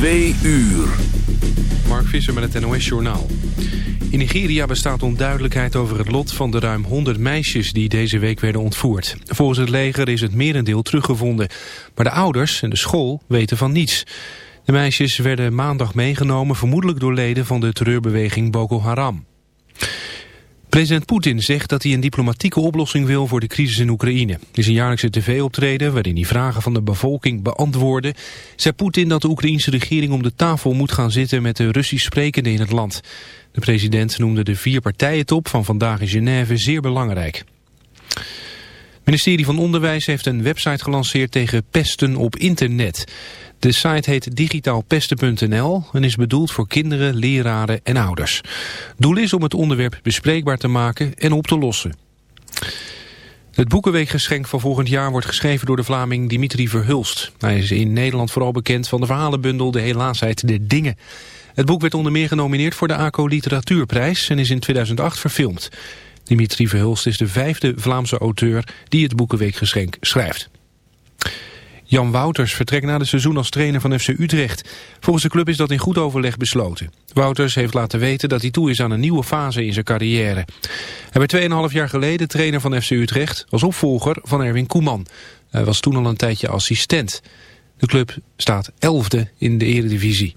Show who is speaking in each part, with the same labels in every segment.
Speaker 1: Twee uur.
Speaker 2: Mark Visser met het NOS Journaal. In Nigeria bestaat onduidelijkheid over het lot van de ruim 100 meisjes die deze week werden ontvoerd. Volgens het leger is het merendeel teruggevonden. Maar de ouders en de school weten van niets. De meisjes werden maandag meegenomen, vermoedelijk door leden van de terreurbeweging Boko Haram. President Poetin zegt dat hij een diplomatieke oplossing wil voor de crisis in Oekraïne. In zijn jaarlijkse tv-optreden, waarin hij vragen van de bevolking beantwoordde, zei Poetin dat de Oekraïnse regering om de tafel moet gaan zitten met de Russisch sprekenden in het land. De president noemde de vier partijentop van vandaag in Genève zeer belangrijk. Het ministerie van Onderwijs heeft een website gelanceerd tegen pesten op internet. De site heet digitaalpesten.nl en is bedoeld voor kinderen, leraren en ouders. Doel is om het onderwerp bespreekbaar te maken en op te lossen. Het Boekenweekgeschenk van volgend jaar wordt geschreven door de Vlaming Dimitri Verhulst. Hij is in Nederland vooral bekend van de verhalenbundel De Helaasheid der Dingen. Het boek werd onder meer genomineerd voor de ACO Literatuurprijs en is in 2008 verfilmd. Dimitri Verhulst is de vijfde Vlaamse auteur die het Boekenweekgeschenk schrijft. Jan Wouters vertrekt na het seizoen als trainer van FC Utrecht. Volgens de club is dat in goed overleg besloten. Wouters heeft laten weten dat hij toe is aan een nieuwe fase in zijn carrière. Hij werd 2,5 jaar geleden trainer van FC Utrecht als opvolger van Erwin Koeman. Hij was toen al een tijdje assistent. De club staat 11e in de eredivisie.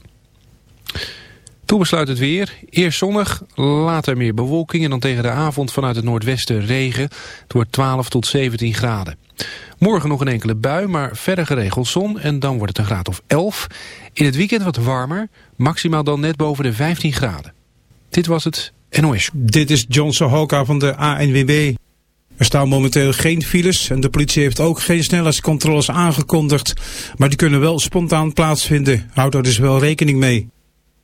Speaker 2: Toen besluit het weer. Eerst zonnig, later meer bewolking en dan tegen de avond vanuit het noordwesten regen. Het wordt 12 tot 17 graden. Morgen nog een enkele bui, maar verder geregeld zon en dan wordt het een graad of 11. In het weekend wat warmer, maximaal dan net boven de 15 graden. Dit was het NOS.
Speaker 3: Dit is John Sohoka van de ANWB. Er staan momenteel geen files en de politie heeft ook geen snelheidscontroles aangekondigd. Maar die kunnen wel spontaan plaatsvinden. Houd er dus wel rekening mee.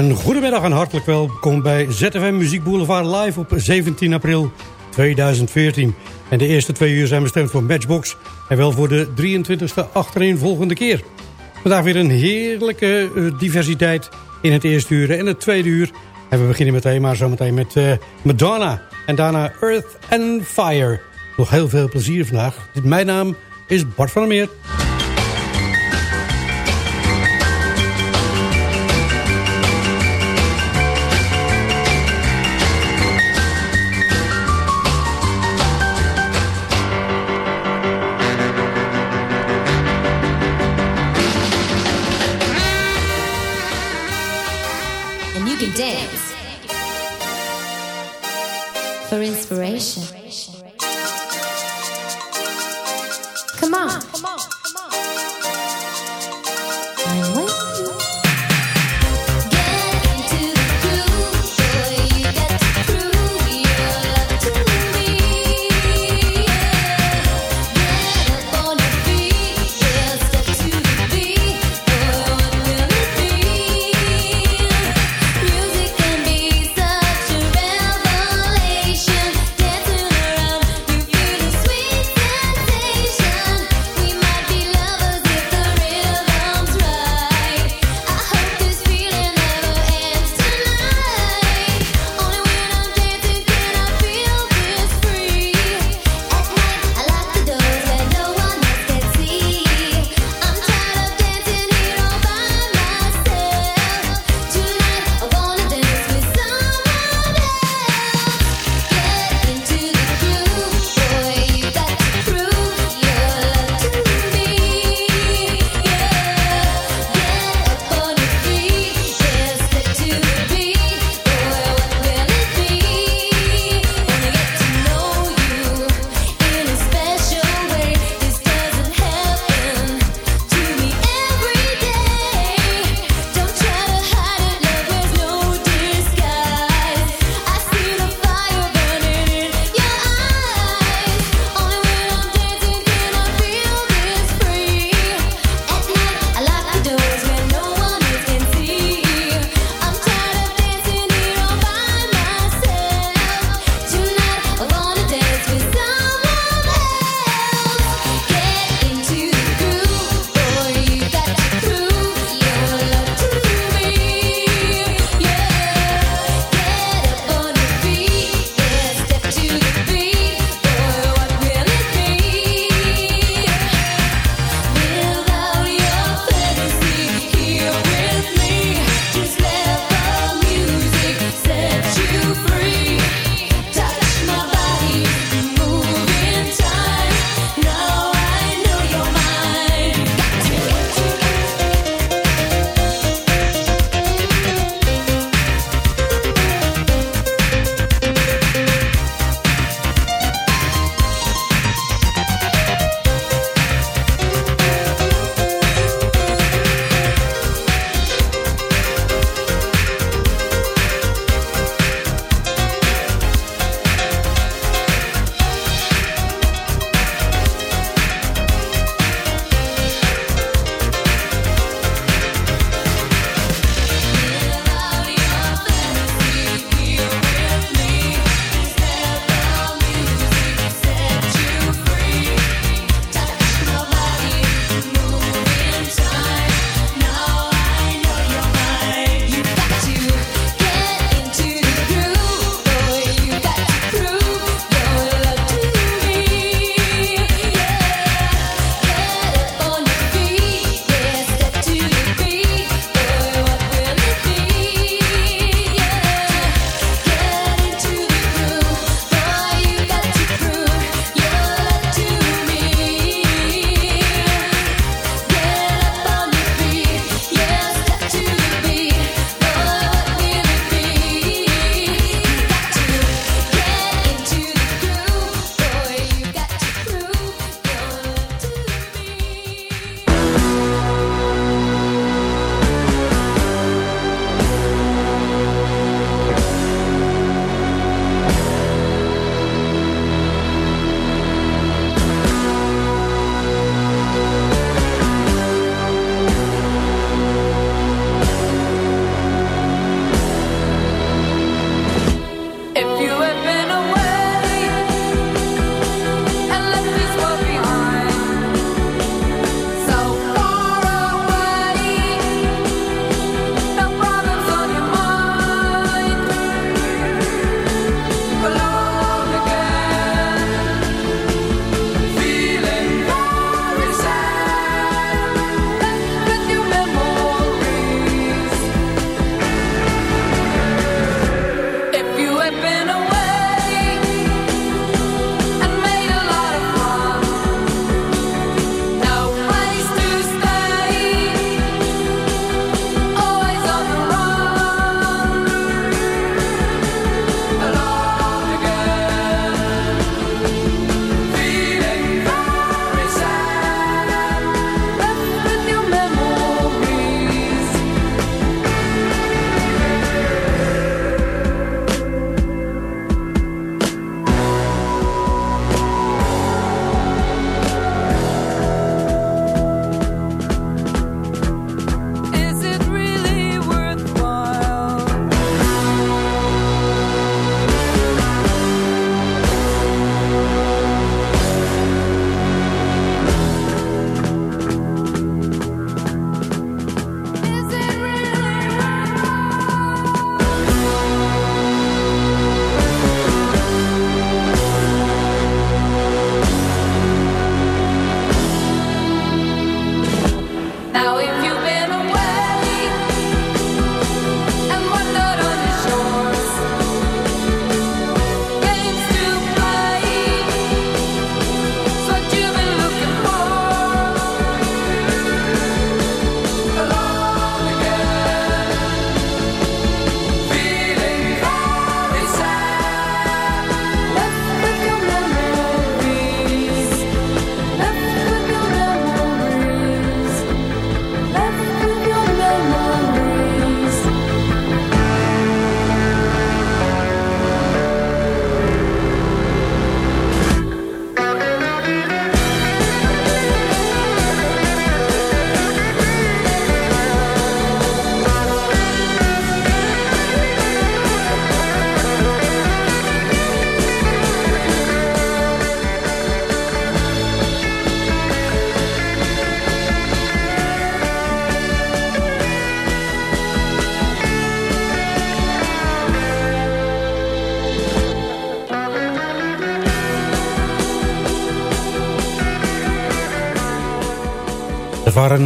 Speaker 4: Een goedemiddag en hartelijk welkom bij ZFM Muziek Boulevard live op 17 april 2014. En de eerste twee uur zijn bestemd voor Matchbox en wel voor de 23e achtereenvolgende keer. Vandaag weer een heerlijke eh, diversiteit in het eerste uur en het tweede uur. En we beginnen meteen maar zometeen met eh, Madonna en daarna Earth and Fire. Nog heel veel plezier vandaag. Mijn naam is Bart van der Meer.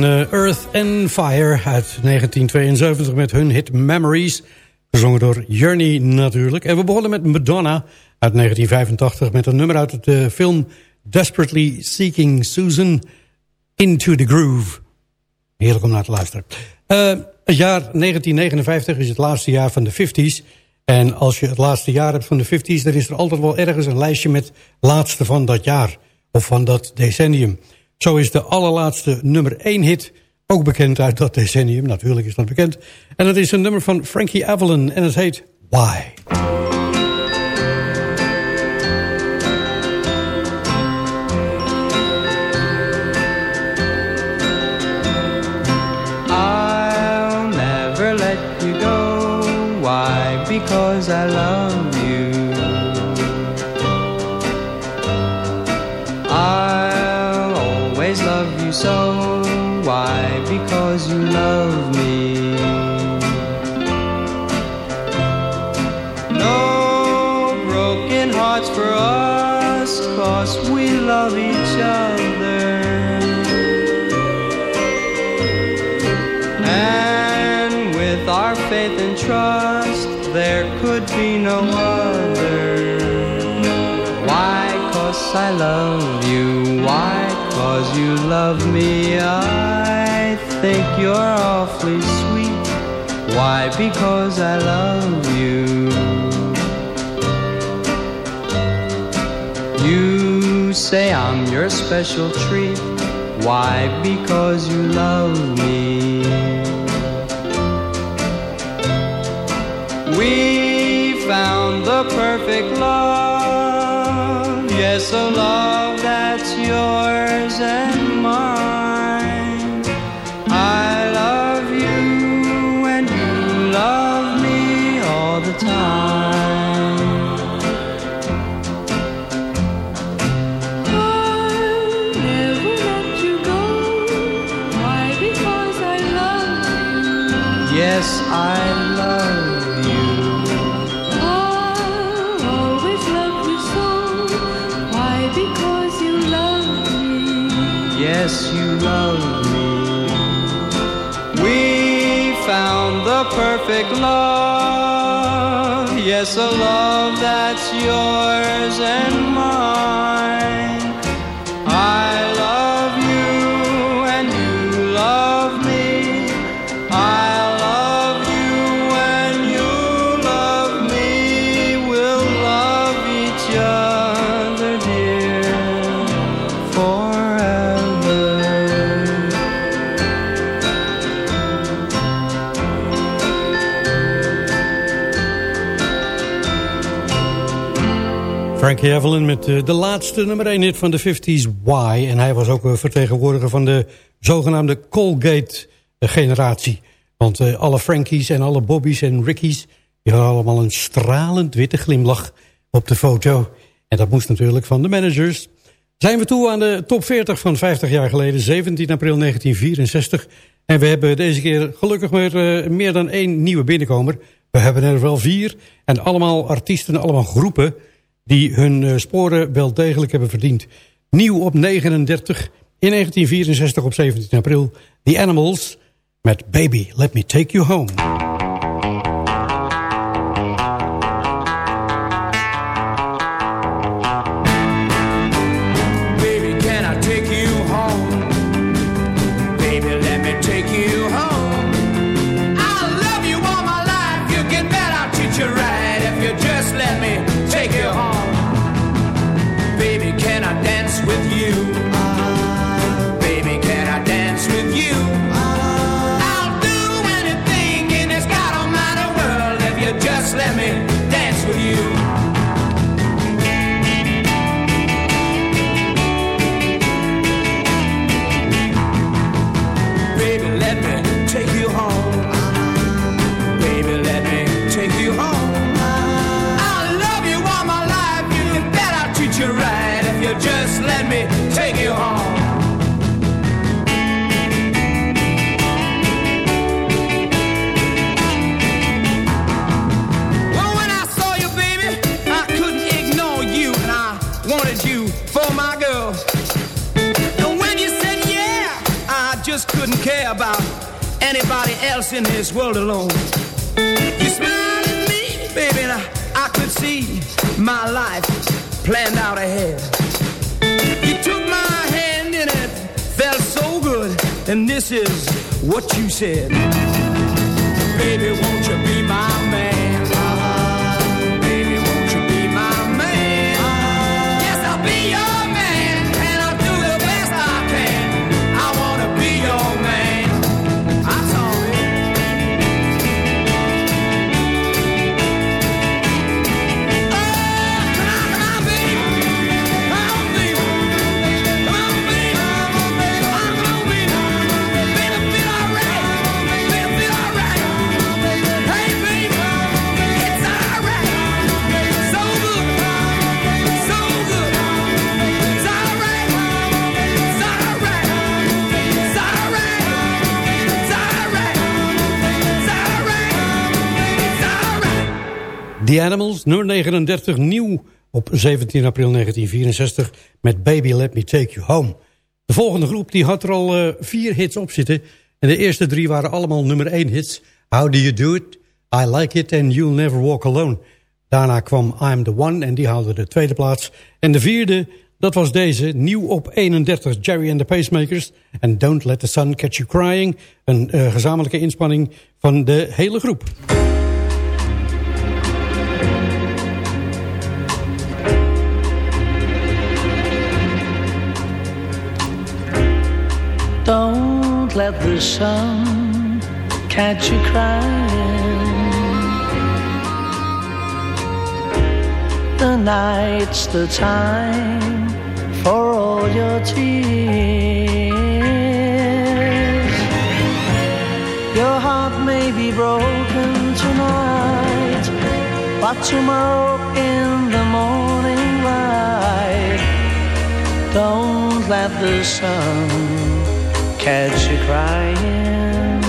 Speaker 4: Eh, Earth and Fire uit 1972 met hun hit Memories. Gezongen door Journey natuurlijk. En we begonnen met Madonna uit 1985 met een nummer uit de film Desperately Seeking Susan Into the Groove. Heerlijk om naar te luisteren. Eh, het jaar 1959 is het laatste jaar van de 50s. En als je het laatste jaar hebt van de 50s... dan is er altijd wel ergens een lijstje met laatste van dat jaar. Of van dat decennium. Zo is de allerlaatste nummer 1 hit ook bekend uit dat decennium. Natuurlijk is dat bekend. En dat is een nummer van Frankie Avalon en het heet Why.
Speaker 5: I'll never let you go. Why? Because I love so. Why? Because you love me. No broken hearts for us, cause we love each other. And with our faith and trust, there could be no other. Why? Cause I love you. Why? Love me. I think you're awfully sweet. Why? Because I love you. You say I'm your special treat. Why? Because you love me. We found the perfect love. Yes, a love that's yours and mine. Love me. We found the perfect love. Yes, a love that's yours and
Speaker 4: Frankie Evelyn met eh, de laatste nummer 1 hit van de 50s, Why. En hij was ook een vertegenwoordiger van de zogenaamde Colgate-generatie. Want eh, alle Frankies en alle Bobbies en Rickies... die hadden allemaal een stralend witte glimlach op de foto. En dat moest natuurlijk van de managers. Zijn we toe aan de top 40 van 50 jaar geleden, 17 april 1964. En we hebben deze keer gelukkig weer eh, meer dan één nieuwe binnenkomer. We hebben er wel vier. En allemaal artiesten, allemaal groepen die hun eh, sporen wel degelijk hebben verdiend. Nieuw op 39, in 1964 op 17 april, The Animals met Baby, Let Me Take You Home.
Speaker 6: Else in this world alone. You smiled at me, baby, and I, I could see my life planned out ahead. You took my hand and it felt so good, and this is what you said. Baby, won't you be my The
Speaker 4: Animals, nummer 39, nieuw op 17 april 1964 met Baby Let Me Take You Home. De volgende groep die had er al eh, vier hits op zitten. En de eerste drie waren allemaal nummer 1 hits. How Do You Do It, I Like It and You'll Never Walk Alone. Daarna kwam I'm The One en die haalde de tweede plaats. En de vierde, dat was deze, nieuw op 31, Jerry and the Pacemakers. En Don't Let the Sun Catch You Crying. Een eh, gezamenlijke inspanning van de hele groep.
Speaker 7: Let the sun catch you crying. The night's the time for all your tears. Your heart may be broken tonight, but tomorrow in the morning light, don't let the sun catch you crying.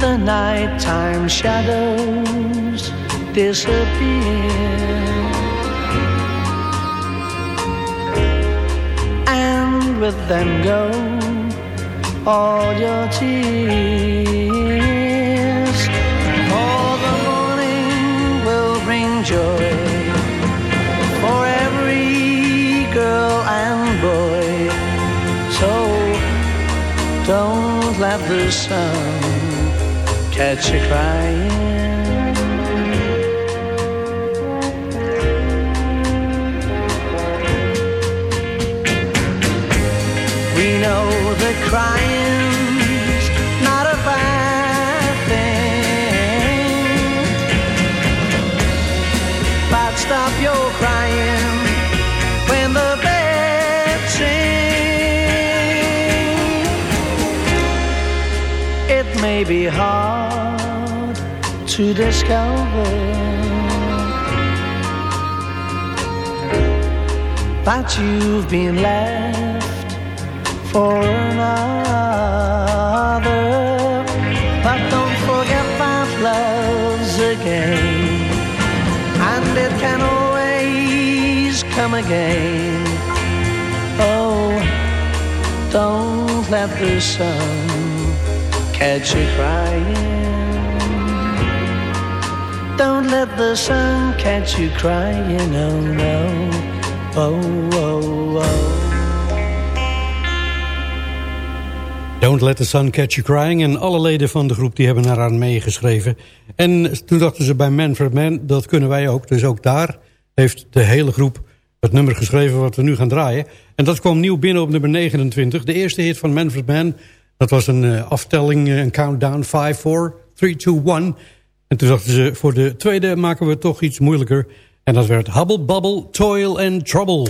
Speaker 7: The nighttime shadows disappear, and with them go all your tears. For the morning will bring joy don't let the sun catch you crying. We know that crying's may be hard to discover that you've been left for another. But don't forget that love's a game, and it can always come again. Oh, don't let the sun catch you crying. Don't let the sun catch you crying, oh no. Oh, oh, oh.
Speaker 4: Don't Let the Sun Catch You Crying. En alle leden van de groep die hebben eraan meegeschreven. En toen dachten ze bij Manfred Mann, dat kunnen wij ook. Dus ook daar heeft de hele groep het nummer geschreven wat we nu gaan draaien. En dat kwam nieuw binnen op nummer 29. De eerste hit van Manfred Mann. Dat was een eh, aftelling, eh, een countdown. 5, 4, 3, 2, 1. En toen dachten ze, voor de tweede maken we het toch iets moeilijker. En dat werd Hubble Bubble, Toil and Trouble.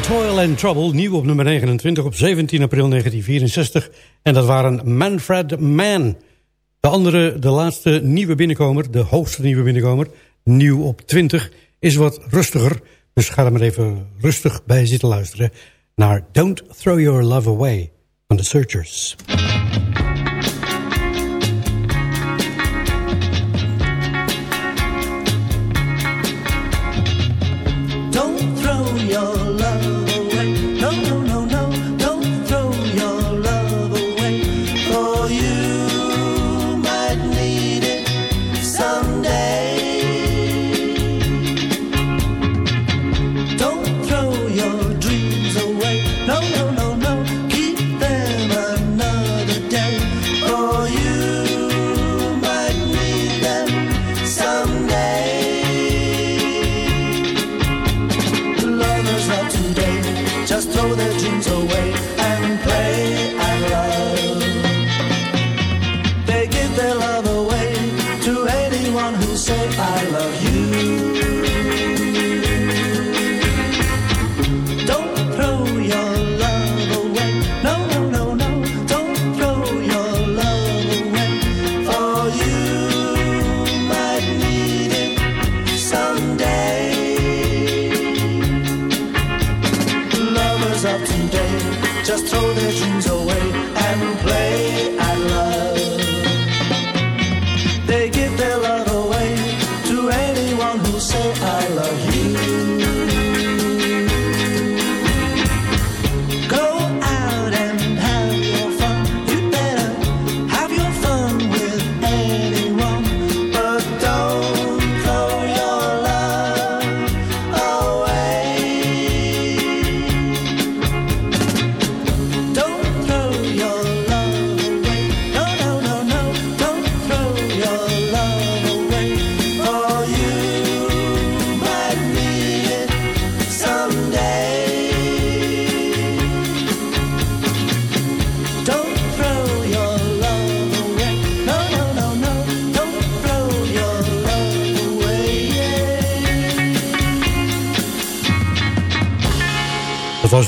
Speaker 6: Toil and Trouble,
Speaker 7: nieuw op nummer 29 op 17 april 1964. En dat waren Manfred Mann. De andere, de laatste nieuwe binnenkomer, de hoogste nieuwe binnenkomer, nieuw op 20, is wat rustiger. Dus ga er maar even rustig bij zitten luisteren naar Don't Throw Your Love Away van The Searchers.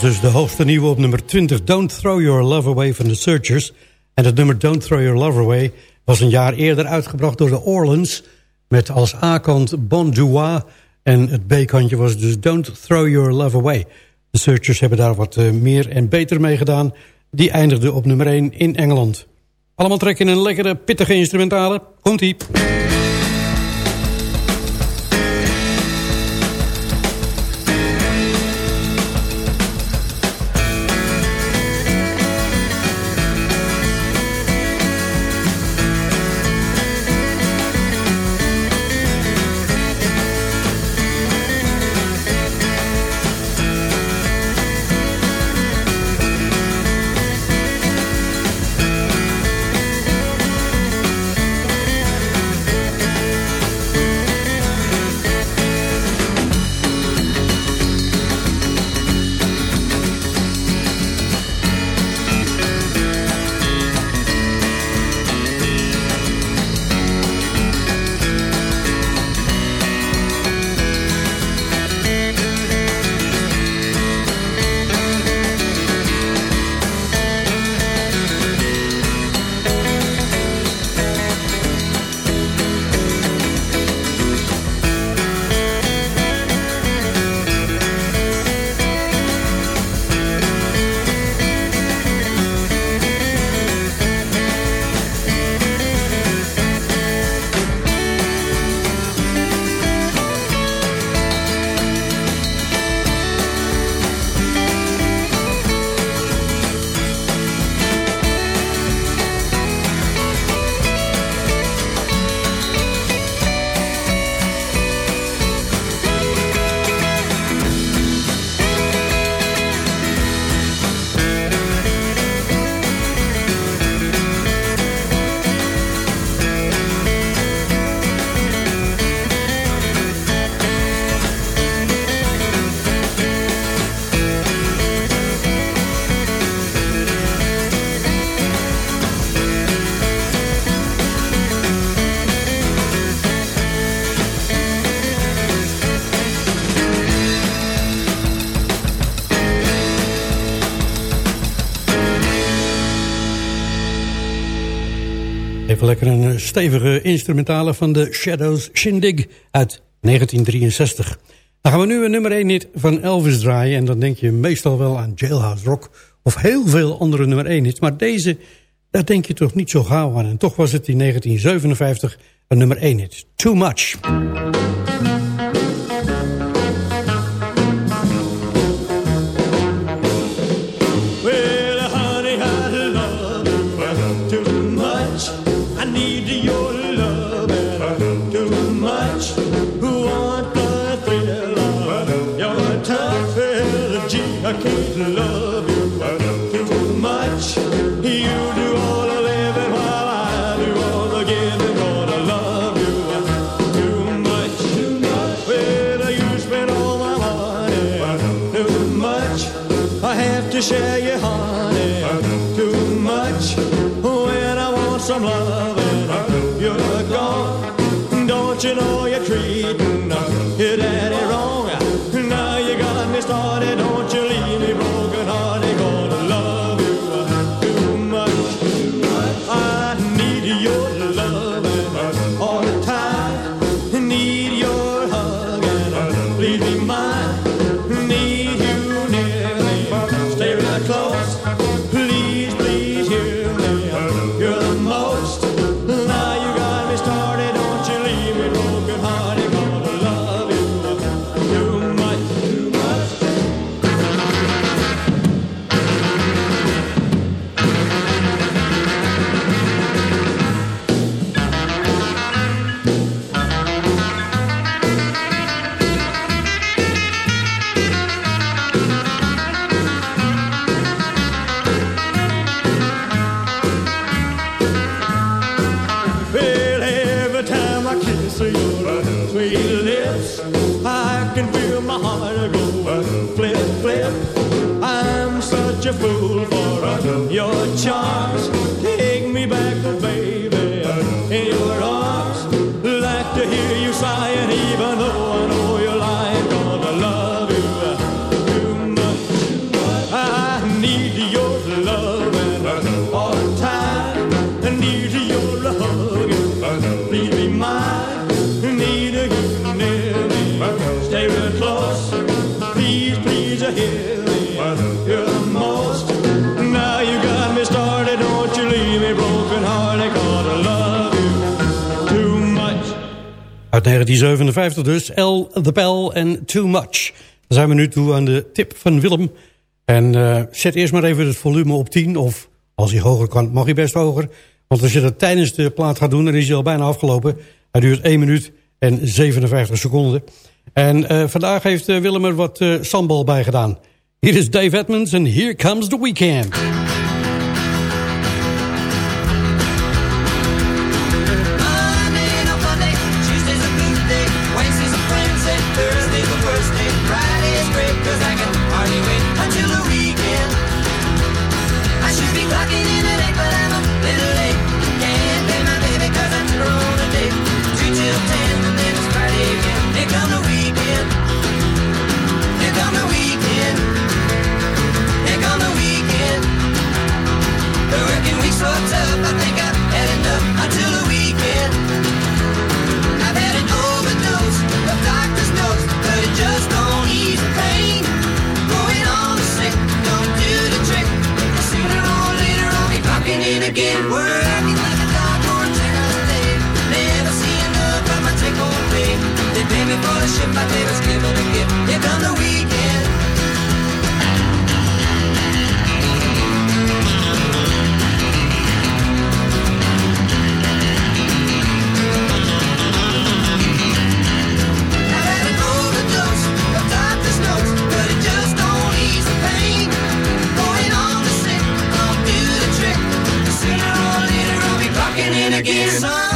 Speaker 7: Was dus de hoogste nieuwe op nummer 20. Don't Throw Your Love Away van The Searchers. En het nummer Don't Throw Your Love Away was een jaar eerder uitgebracht door de Orleans. Met als A-kant Bon Joie. En het B-kantje was dus Don't Throw Your Love Away. De Searchers hebben daar wat eh, meer en beter mee gedaan. Die eindigde op nummer 1 in Engeland. Allemaal trekken een lekkere, pittige instrumentale. Komt-ie.
Speaker 4: stevige instrumentale van de Shadows Shindig uit 1963. Dan gaan we nu een nummer 1 hit van Elvis draaien. En dan denk je meestal wel aan Jailhouse Rock of heel veel andere nummer 1 hits. Maar deze, daar denk je toch niet zo gauw aan. En toch was het in 1957 een nummer 1 hit. Too Much.
Speaker 8: some love.
Speaker 4: Uit 1957 dus, L The Bell and Too Much. Dan zijn we nu toe aan de tip van Willem. En eh, zet eerst maar even het volume op 10. Of als hij hoger kan, mag hij best hoger. Want als je dat tijdens de plaat gaat doen, dan is hij al bijna afgelopen. Hij duurt 1 minuut en 57 seconden. En eh, vandaag heeft eh, Willem er wat eh, sambal bij gedaan. Hier is Dave Edmonds en Here Comes
Speaker 6: the Weekend. again.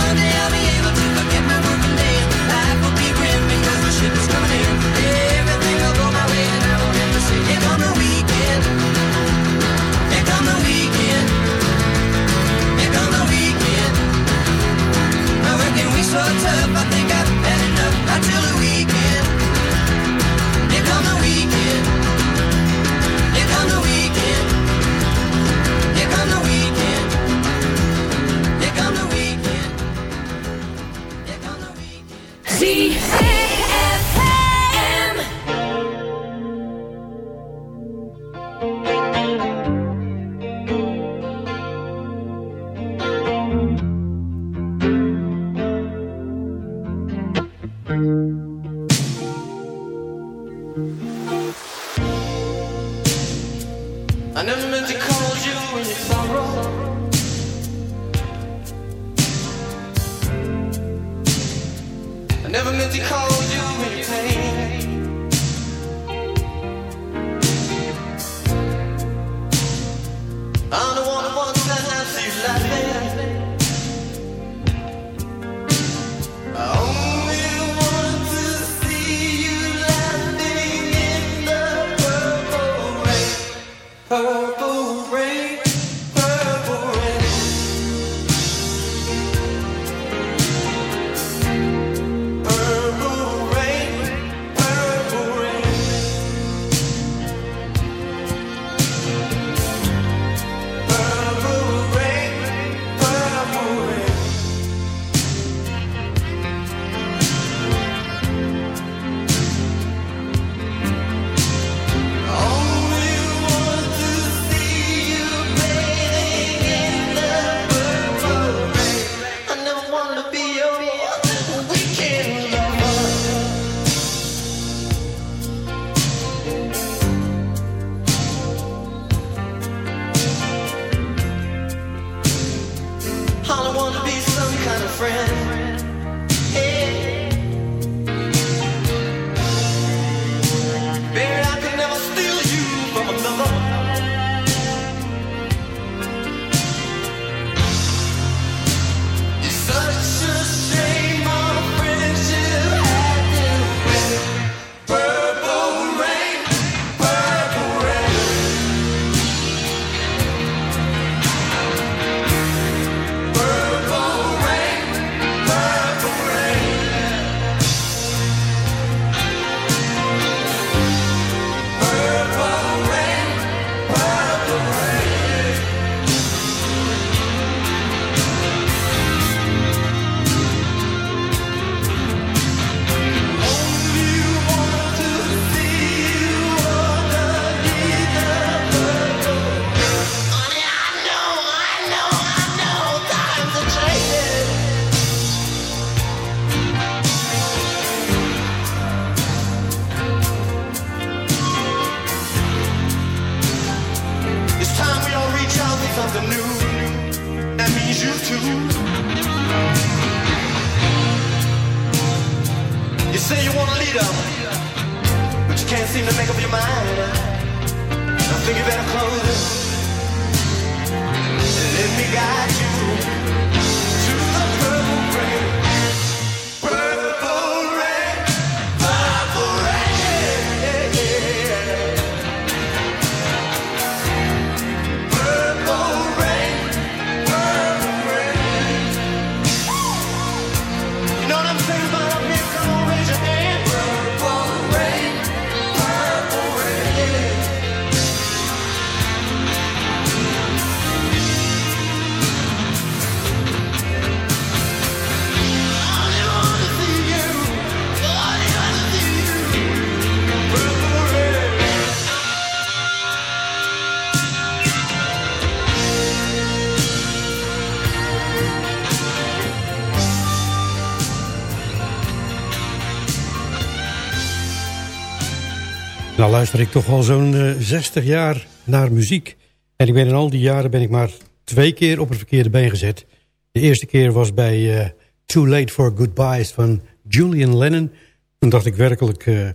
Speaker 4: luister ik toch al zo'n eh, 60 jaar naar muziek. En ik ben in al die jaren ben ik maar twee keer op het verkeerde been gezet. De eerste keer was bij eh, Too Late for Goodbyes van Julian Lennon. Toen dacht ik werkelijk eh,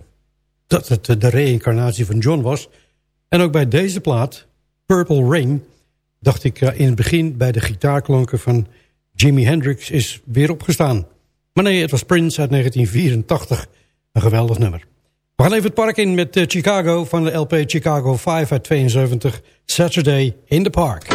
Speaker 4: dat het de reïncarnatie van John was. En ook bij deze plaat, Purple Rain... dacht ik in het begin bij de gitaarklonken van Jimi Hendrix is weer opgestaan. Maar nee, het was Prince uit 1984. Een geweldig nummer. We gaan even het park in met eh, Chicago van de LP Chicago 5 uit 72. Saturday in the Park.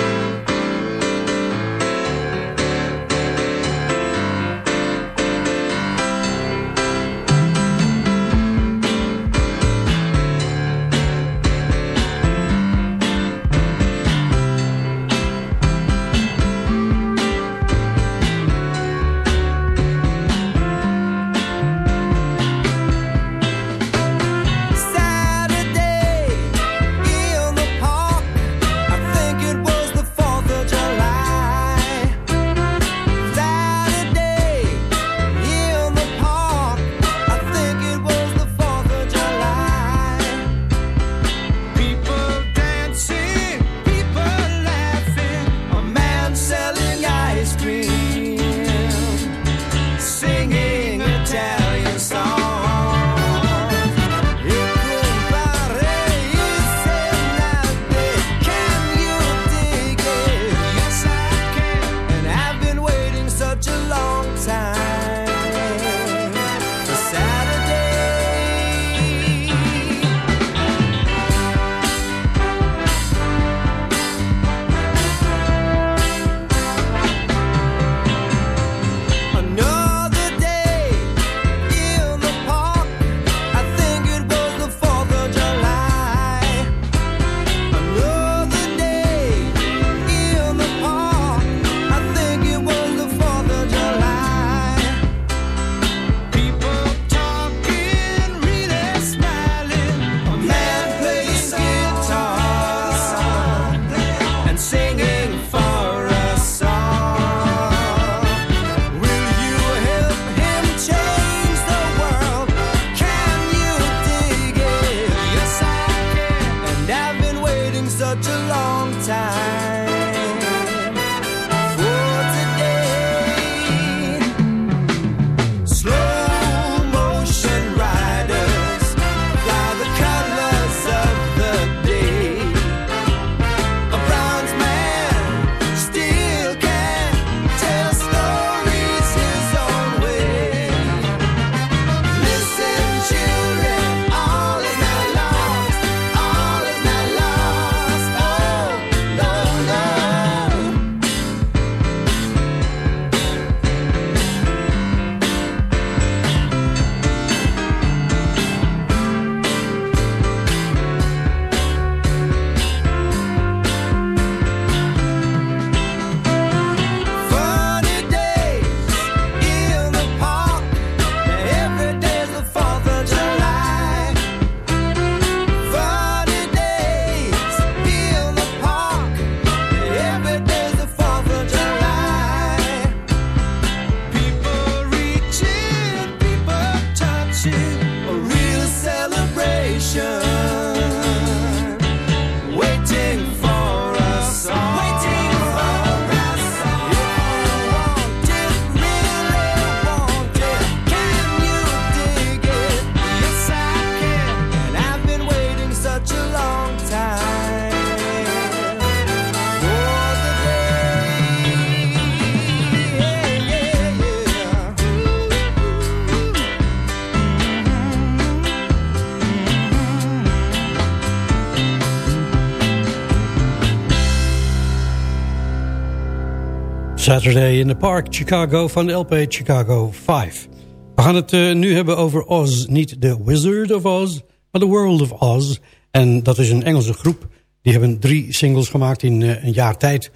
Speaker 9: Saturday in the Park,
Speaker 7: Chicago van LP Chicago 5. We gaan het eh, nu hebben over Oz. Niet The Wizard of Oz, maar The World of Oz. En dat is een Engelse groep. Die hebben drie singles gemaakt in eh, een jaar tijd.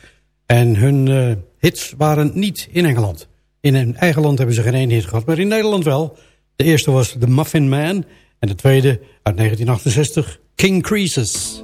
Speaker 7: En hun eh, hits waren niet in Engeland. In hun eigen land hebben ze geen één hit gehad, maar in Nederland wel. De eerste was The Muffin Man. En de tweede uit 1968, King Creases.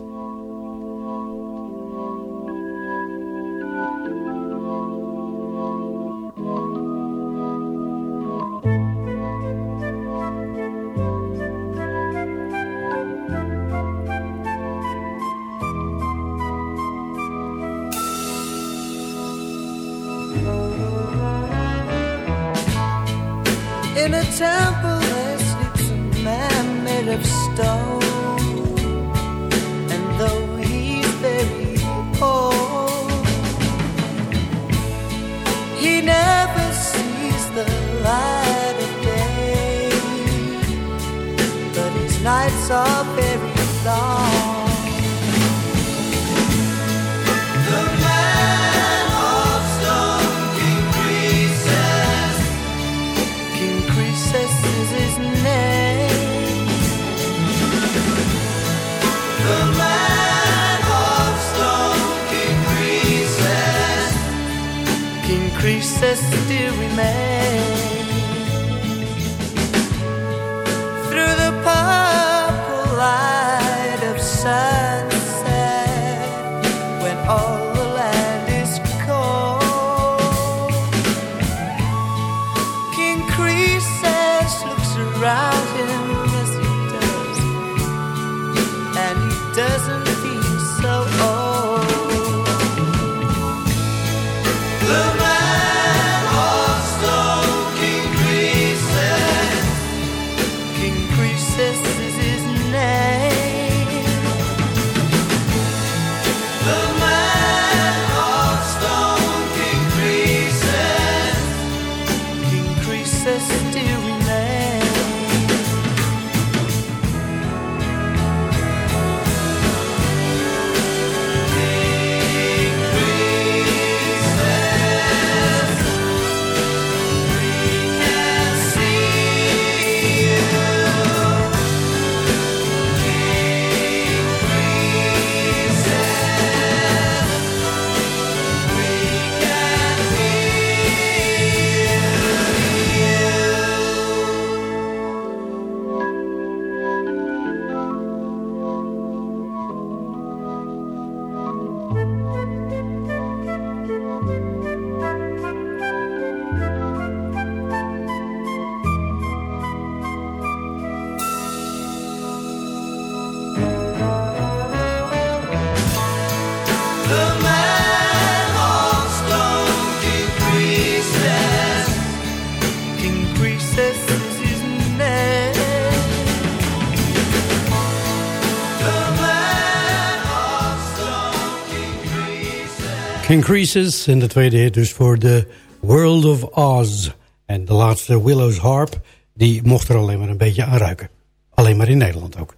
Speaker 4: Croesus
Speaker 7: en de tweede hit dus voor The World of Oz. En de laatste Willow's Harp, die mocht er alleen maar een beetje aan ruiken. Alleen maar in Nederland ook.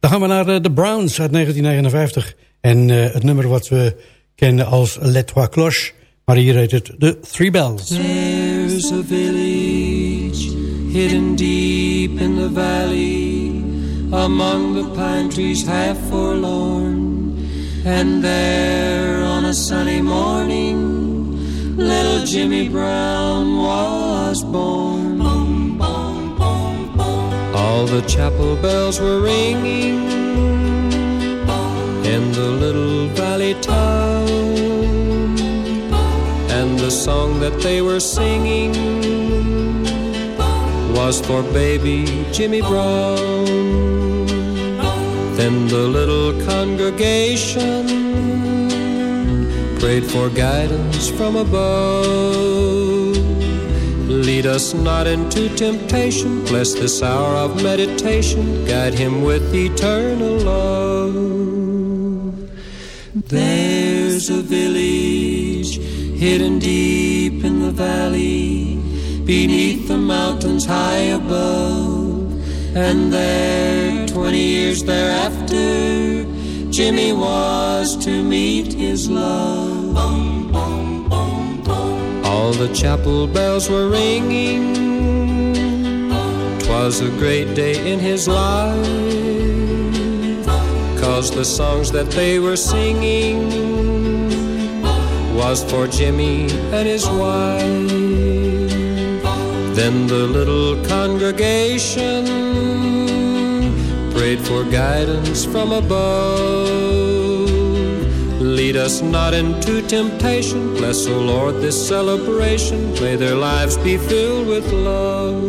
Speaker 7: Dan gaan we naar eh, The Browns uit 1959. En eh, het nummer wat we kennen als Les Trois Cloches. Maar hier heet het The Three Bells.
Speaker 10: There's a village hidden deep in the valley among the pine trees half forlorn. And there on a sunny morning, little Jimmy Brown was born. All the chapel bells were ringing in the little valley town. And the song that they were singing was for baby Jimmy Brown. Then the little congregation prayed for guidance from above. Lead us not into temptation, bless this hour of meditation, guide him with eternal love. There's a village hidden deep in the valley, beneath the mountains high above. And there, twenty years thereafter, Jimmy was to meet his love. All the chapel bells were ringing. 'Twas a great day in his life, cause the songs that they were singing was for Jimmy and his wife. Then the little congregation prayed for guidance from above. Lead us not into temptation. Bless, O Lord, this celebration. May their lives be filled with love.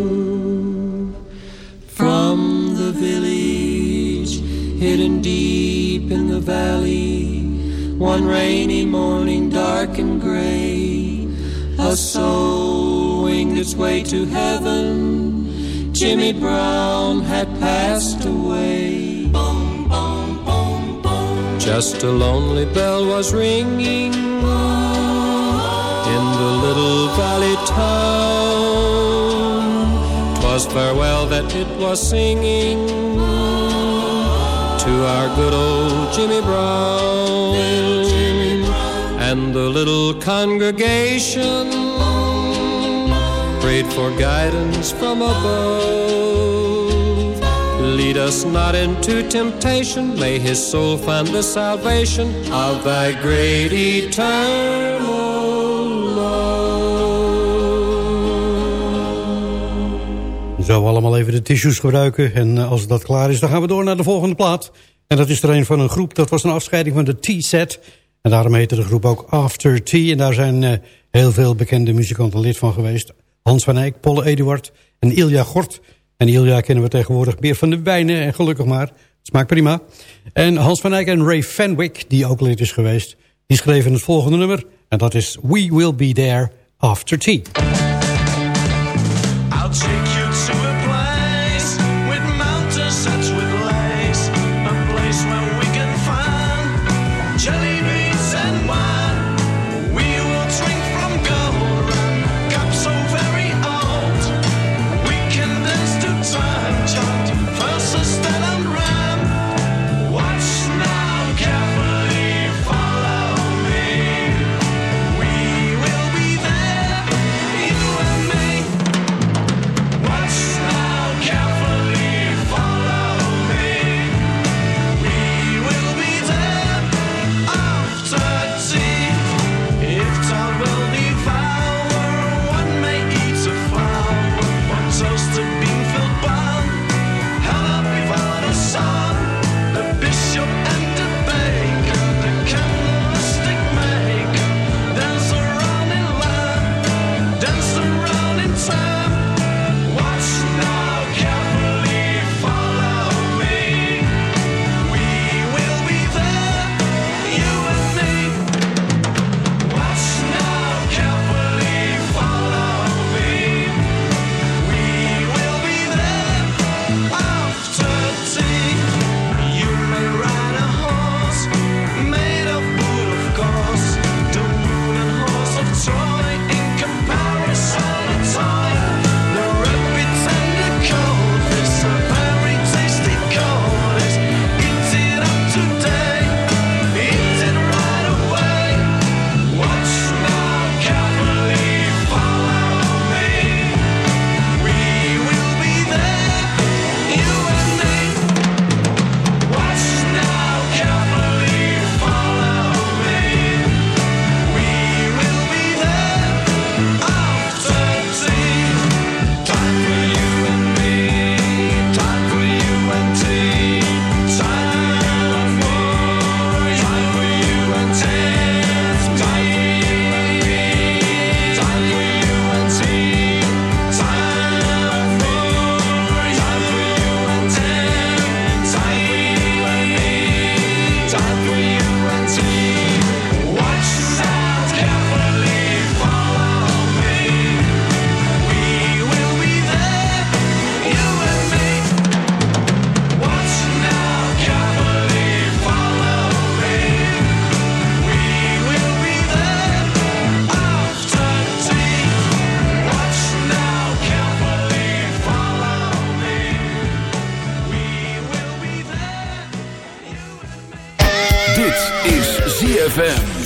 Speaker 10: From the village, hidden deep in the valley, one rainy morning, dark and gray, a soul winged its way to heaven. Jimmy Brown had passed away. Boom, boom, boom, boom. Just a lonely bell was ringing in the little valley town. 'Twas farewell that it was singing to our good old Jimmy Brown. And the little congregation prayed for guidance from above. Lead us not into temptation. May his soul find the salvation of thy great eternal
Speaker 11: Zo allemaal even de tissues gebruiken. En eh, als dat klaar is, dan gaan we door naar de volgende plaat. En dat is er een van een groep. Dat was een afscheiding van de T-set. En daarom heette de groep ook After T. En daar zijn eh, heel veel bekende muzikanten lid van geweest. Hans van Eyck, Polle Eduard en Ilja Gort. En Ilja kennen we tegenwoordig meer van de wijnen. En gelukkig maar, het smaakt prima. En Hans van Eyck en Ray Fenwick, die ook lid is geweest... die schreven het volgende nummer. En dat is We Will Be There After Tea.
Speaker 3: ZFM.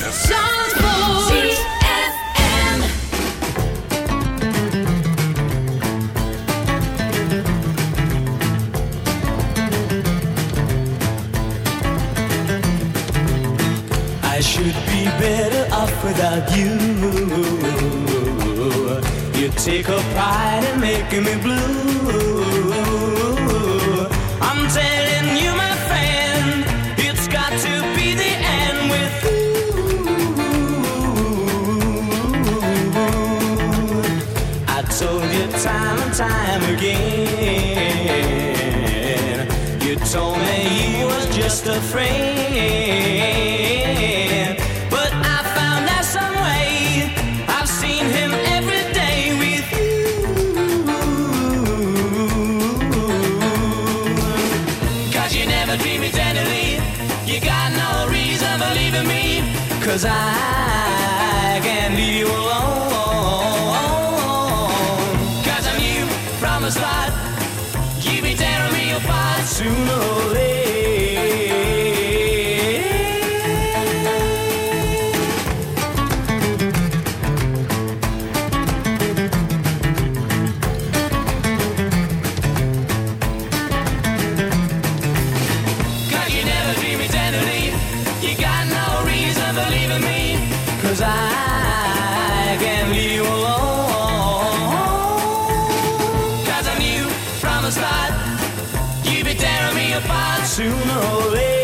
Speaker 6: Apart sooner or later.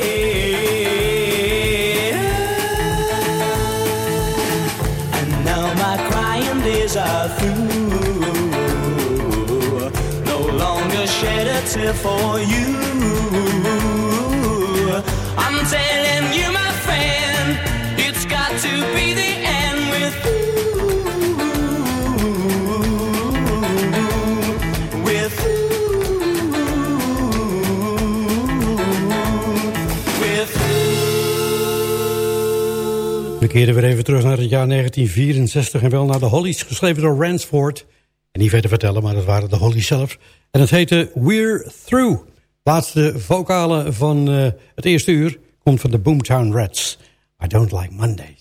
Speaker 6: And now my crying days are through. No longer shed a tear for you.
Speaker 4: Keren weer even terug naar het jaar 1964 en wel naar de Hollies, geschreven door Ransford. En niet verder vertellen, maar dat waren de Hollies zelf. En het heette We're Through. Laatste vocale van eh, het eerste uur komt van de Boomtown Rats. I don't like Mondays.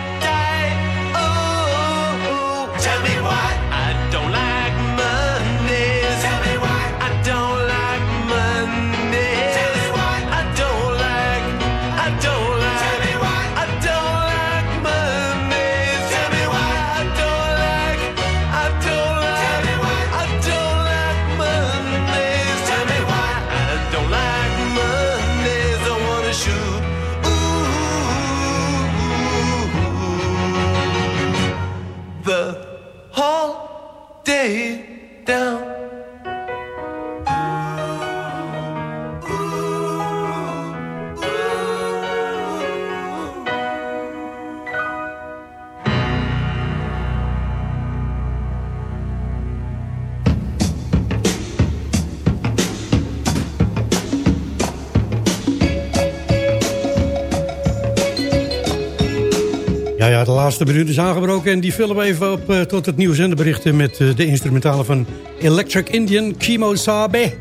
Speaker 4: laatste minuut is aangebroken en die vullen we even op eh, tot het nieuws en de berichten met eh, de instrumentalen van Electric Indian Kimo Sabe.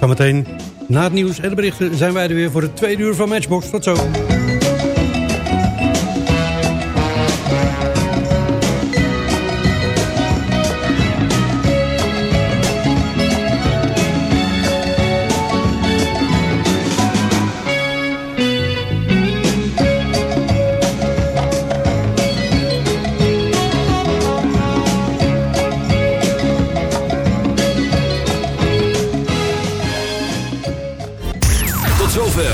Speaker 4: Zometeen na het nieuws en de berichten zijn wij er weer voor het tweede uur van Matchbox. Tot zo.